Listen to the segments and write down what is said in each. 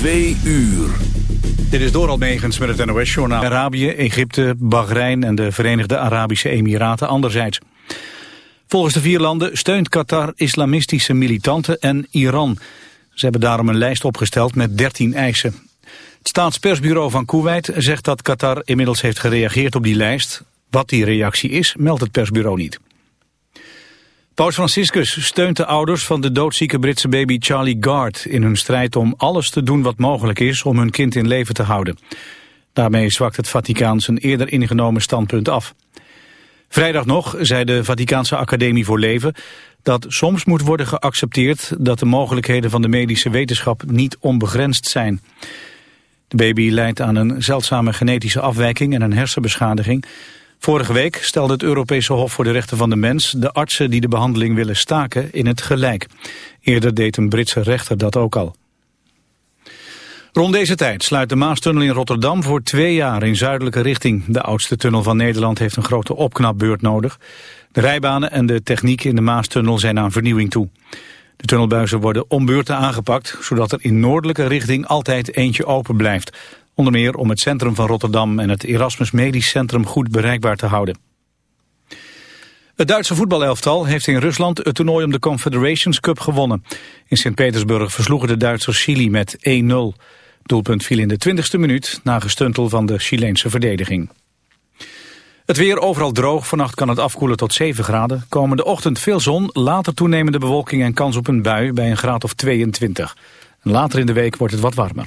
Twee uur. Dit is Doral Megens met het NOS-journaal. Arabië, Egypte, Bahrein en de Verenigde Arabische Emiraten anderzijds. Volgens de vier landen steunt Qatar islamistische militanten en Iran. Ze hebben daarom een lijst opgesteld met 13 eisen. Het staatspersbureau van Kuwait zegt dat Qatar inmiddels heeft gereageerd op die lijst. Wat die reactie is, meldt het persbureau niet. Paus Franciscus steunt de ouders van de doodzieke Britse baby Charlie Gard... in hun strijd om alles te doen wat mogelijk is om hun kind in leven te houden. Daarmee zwakt het Vaticaan zijn eerder ingenomen standpunt af. Vrijdag nog zei de Vaticaanse Academie voor Leven... dat soms moet worden geaccepteerd dat de mogelijkheden van de medische wetenschap niet onbegrensd zijn. De baby lijdt aan een zeldzame genetische afwijking en een hersenbeschadiging... Vorige week stelde het Europese Hof voor de Rechten van de Mens de artsen die de behandeling willen staken in het gelijk. Eerder deed een Britse rechter dat ook al. Rond deze tijd sluit de Maastunnel in Rotterdam voor twee jaar in zuidelijke richting. De oudste tunnel van Nederland heeft een grote opknapbeurt nodig. De rijbanen en de techniek in de Maastunnel zijn aan vernieuwing toe. De tunnelbuizen worden om beurten aangepakt, zodat er in noordelijke richting altijd eentje open blijft. Onder meer om het centrum van Rotterdam en het Erasmus Medisch Centrum goed bereikbaar te houden. Het Duitse voetbalelftal heeft in Rusland het toernooi om de Confederations Cup gewonnen. In Sint-Petersburg versloegen de Duitsers Chili met 1-0. Doelpunt viel in de 20e minuut na gestuntel van de Chileense verdediging. Het weer overal droog, vannacht kan het afkoelen tot 7 graden. Komende ochtend veel zon, later toenemende bewolking en kans op een bui bij een graad of 22. later in de week wordt het wat warmer.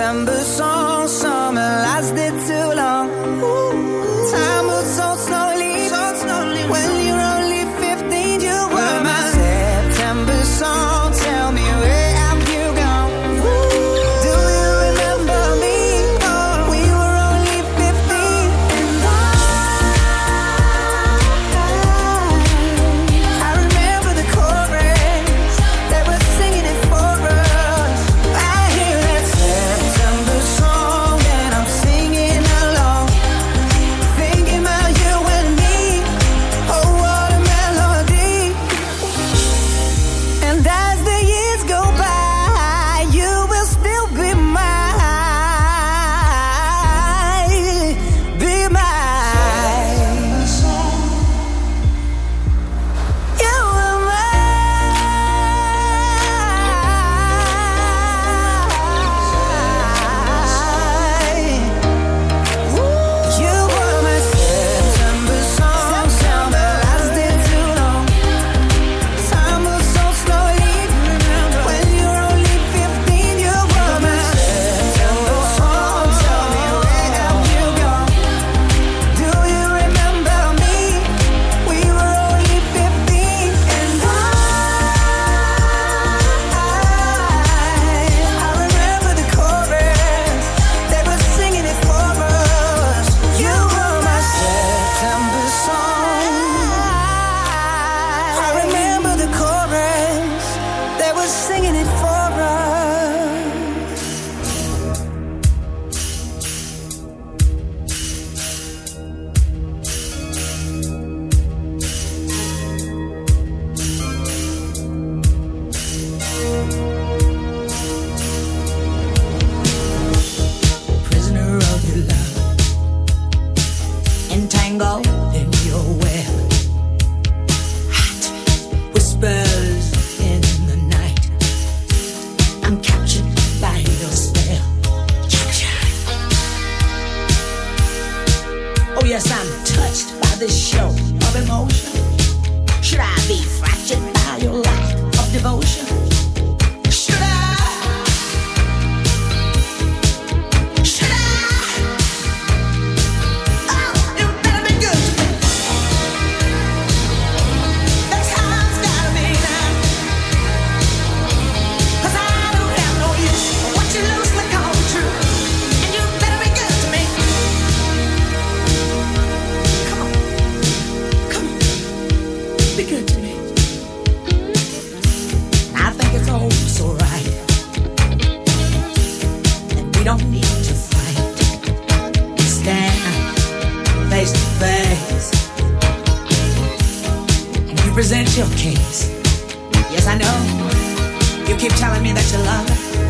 December song. Yes, I know. You keep telling me that you love.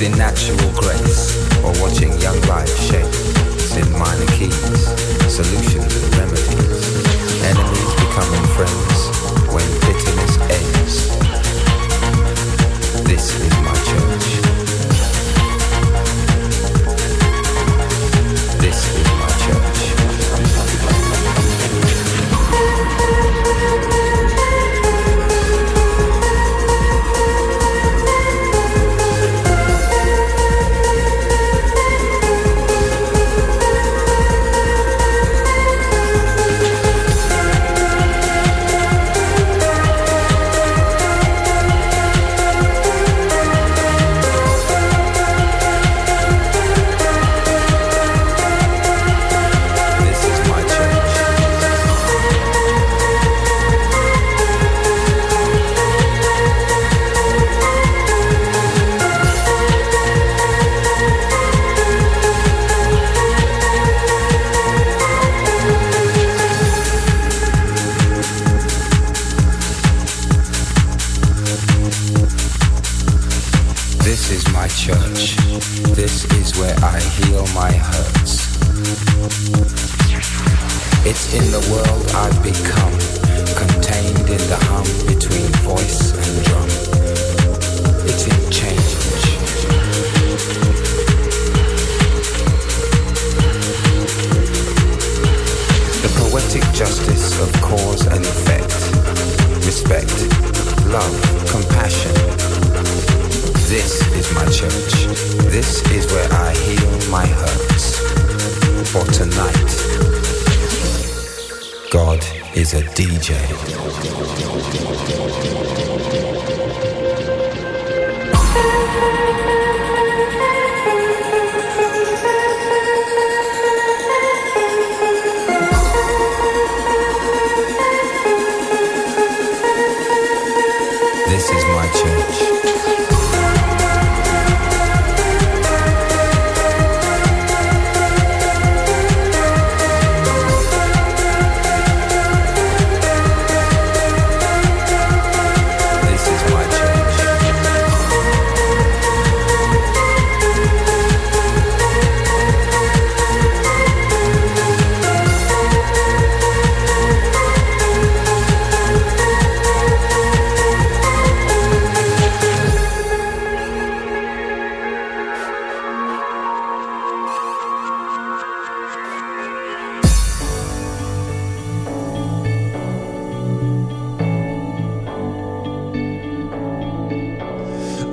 In natural grace or watching young life shape. In minor keys, solutions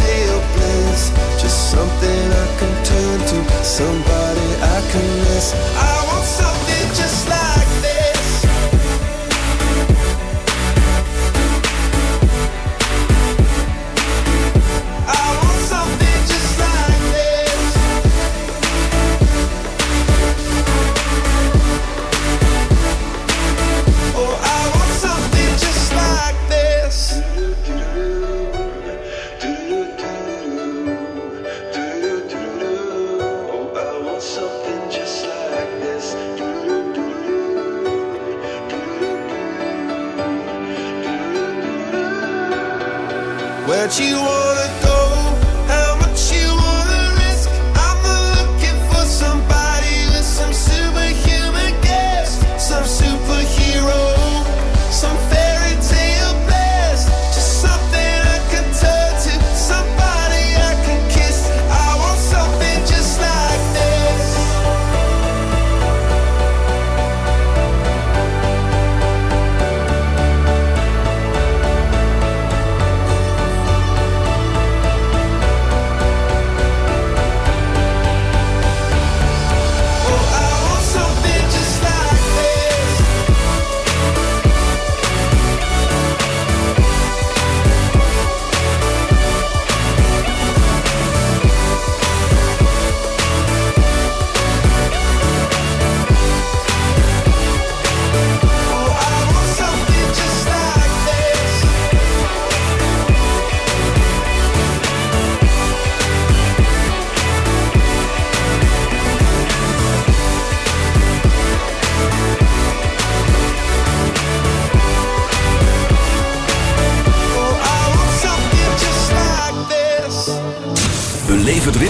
seal. Just something I can turn to, somebody I can miss.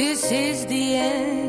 This is the end.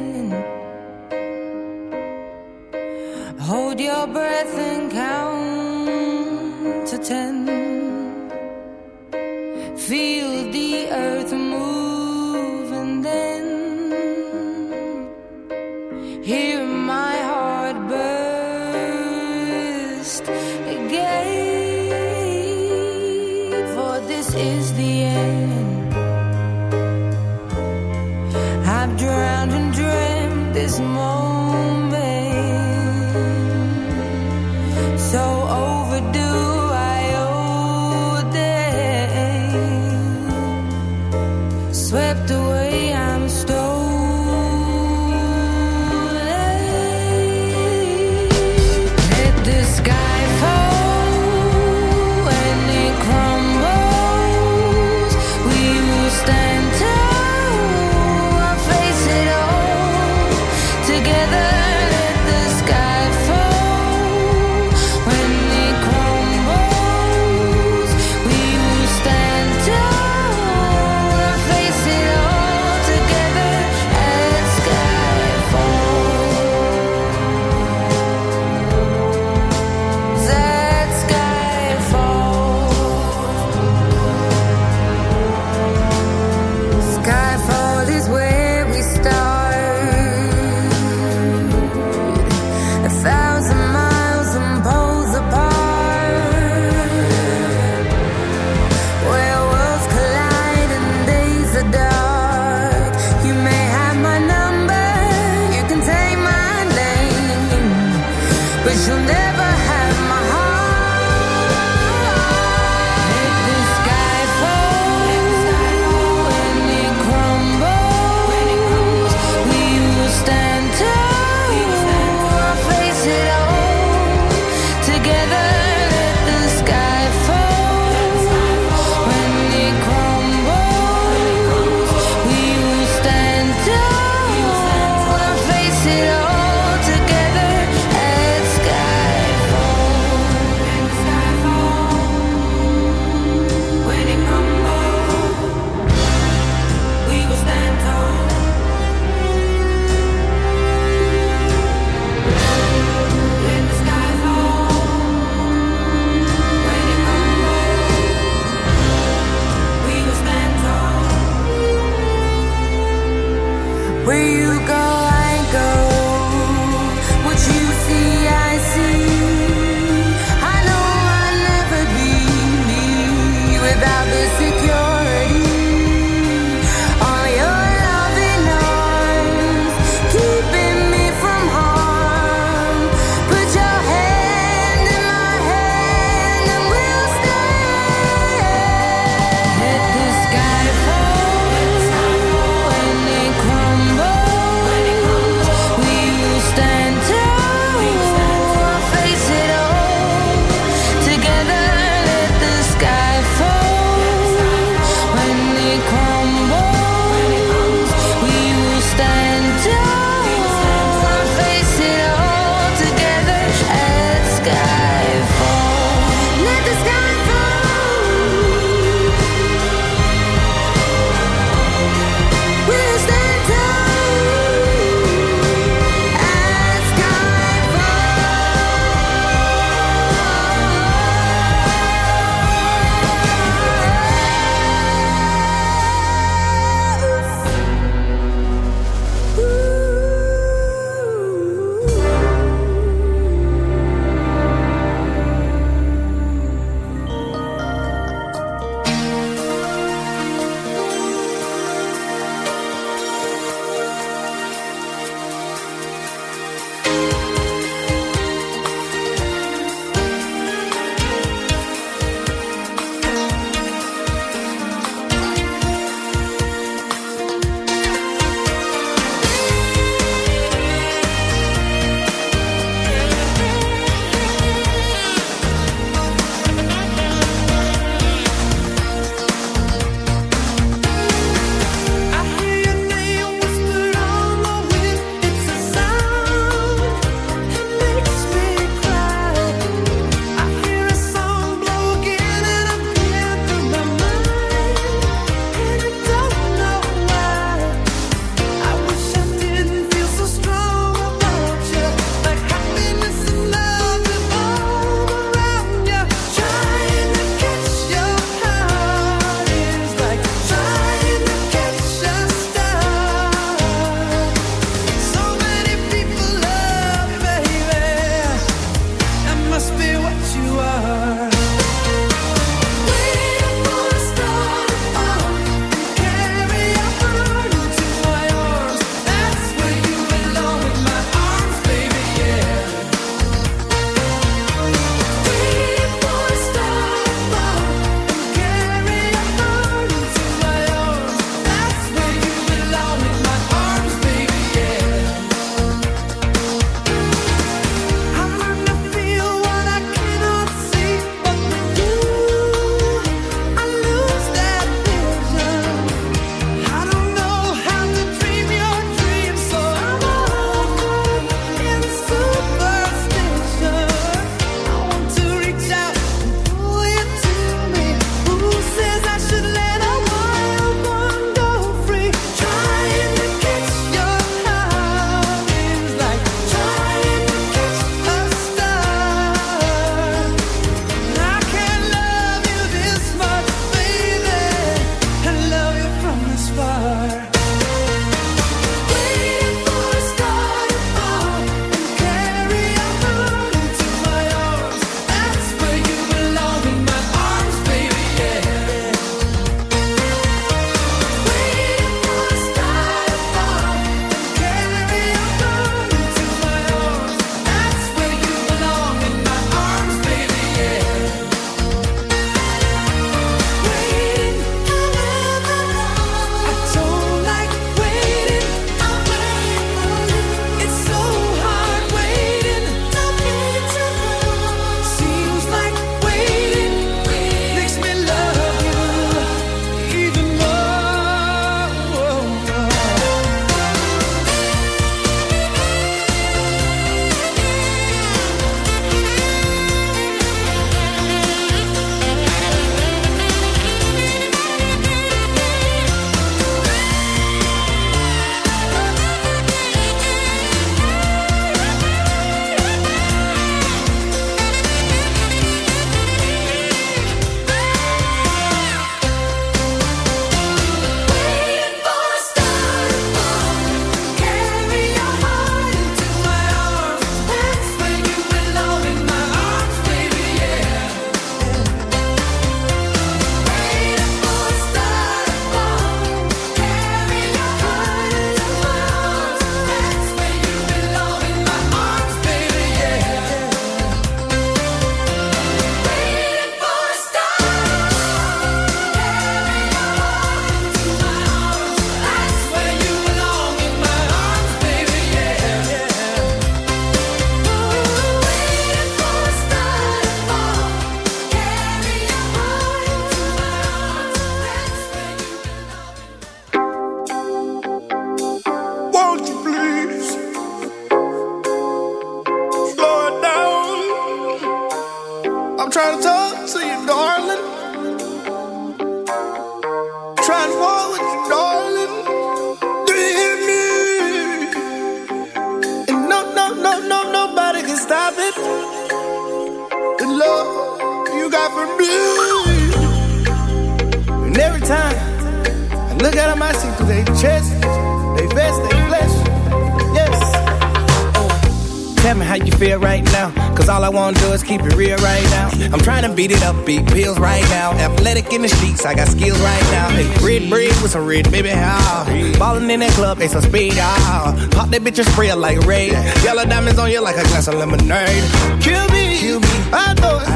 Beat it up, beat pills right now. Athletic in the streets, I got skills right now. Hey, red bread with some red baby how. Ballin' in that club, they some speed ah. Pop that bitch and spray her like Ray. Yellow diamonds on you like a glass of lemonade. Kill me, Kill me. I thought.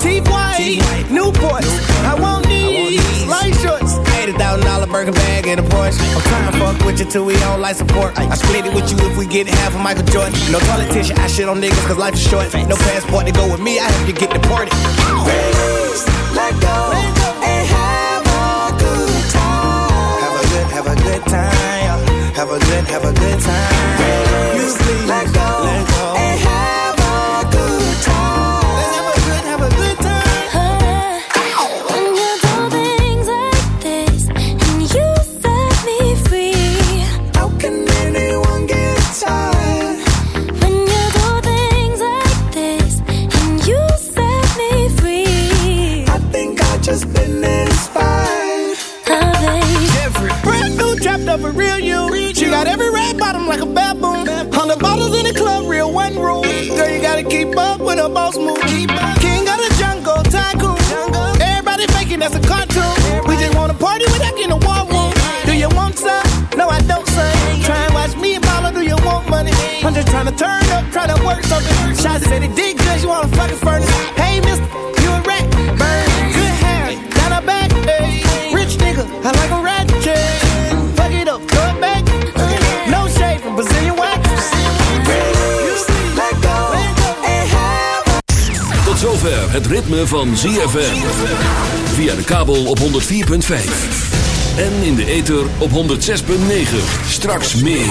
Teeth white, Newport. I want these light shorts. Eighty thousand dollar burger bag and a Porsche. I'm trying to fuck with you till we on life support. I split it with you if we get half of Michael Jordan. No politician, I shit on niggas cause life is short. No passport to go with me, I help you get deported. Let go and have a good time. Have a good, have a good time. Have a good, have a good time. To turn up, try to work something. Shots said it did good, you wanna fucking furnace. Hey, mister, you a rat. Burn, good hair, down her back. Hey, rich nigga, I like a rat. Fuck it up, throw it back. No shade from Brazilian wax. Tot zover het ritme van ZFM. Via de kabel op 104.5. En in de ether op 106.9. Straks meer.